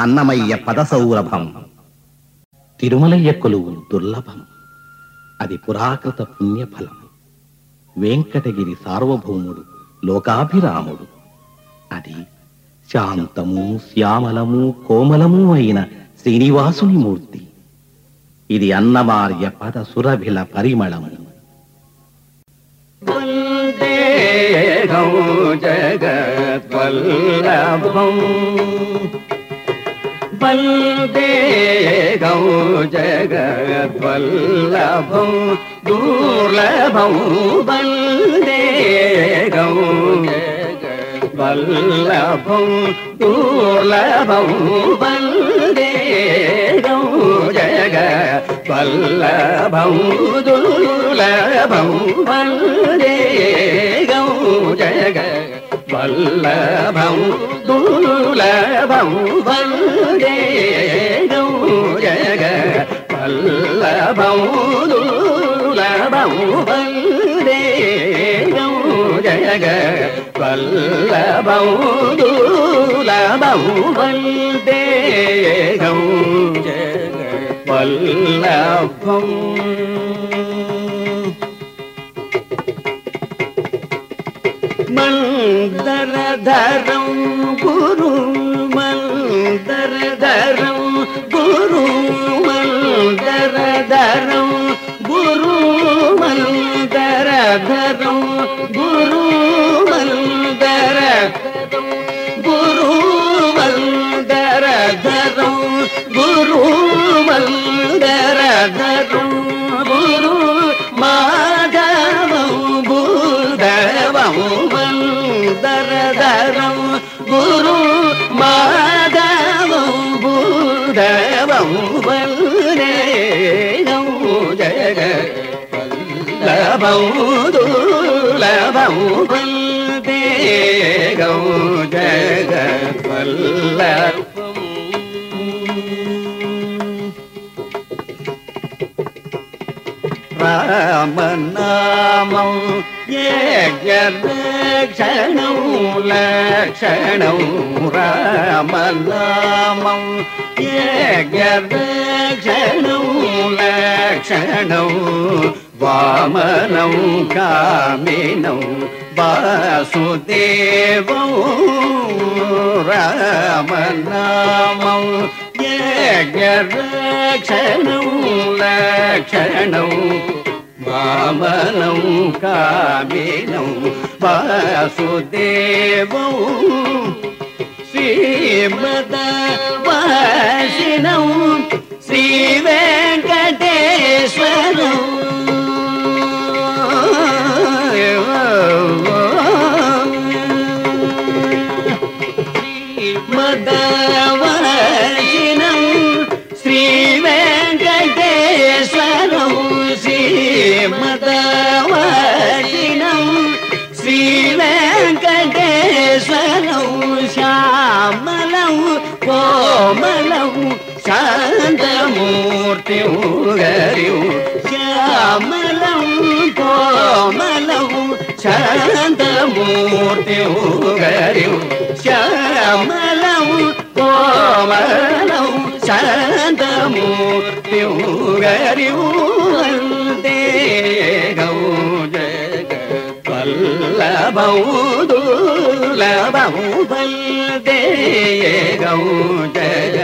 అన్నమయ్య పదసౌరభం తిరుమలయ్య కొలువు దుర్లభం. అది పురాకృత పుణ్యఫలం. వెంకటగిరి సార్వభౌముడు లోకాభిరాముడు. అది శాంతము శ్యామలము కోమలము అయిన శ్రీనివాసుని మూర్తి. ఇది అన్నమార్య పద సురభిల పరిమళము వందేహం జగద్వల్లభం వందేహం జగద్వల్లభం దూర్లభం వందేహం జగద్వల్లభం దూర్లభం వందేహం జగద్వల్లభం வல்லபம் துல்லபம் வந்தேகம் ஜக வல்லபம் துல்லபம் வந்தேகம் ஜக வல்லபம் துல்லபம் வந்தேகம் ஜக வல்லபம். दर गुरु मन्दरधरं गुरु मन्दरधरं गुरु मन्दरधरं गुरु मन्दर गुरु मन्दरधरं गुरु मल బుధవం వల్లేగం జగ లభం దుర్లభం వందేగం జగ రామనామం క్షణం లక్షణం రామనామం క్షణం లక్షణం వామనం కామినం క్షణం లక్షణం వామనం కామినం వాసుదేవం శ్రీమద వాసినం. కోమలం శాంతమూర్తి గరి శ్యామలం కోమలం శాంతమూర్తి గరి శ్యామలం కోమలం శాంతమూర్తి గరి దేగౌ జగ వల్లభౌ దుర్లభౌ వల్దేగౌ జగ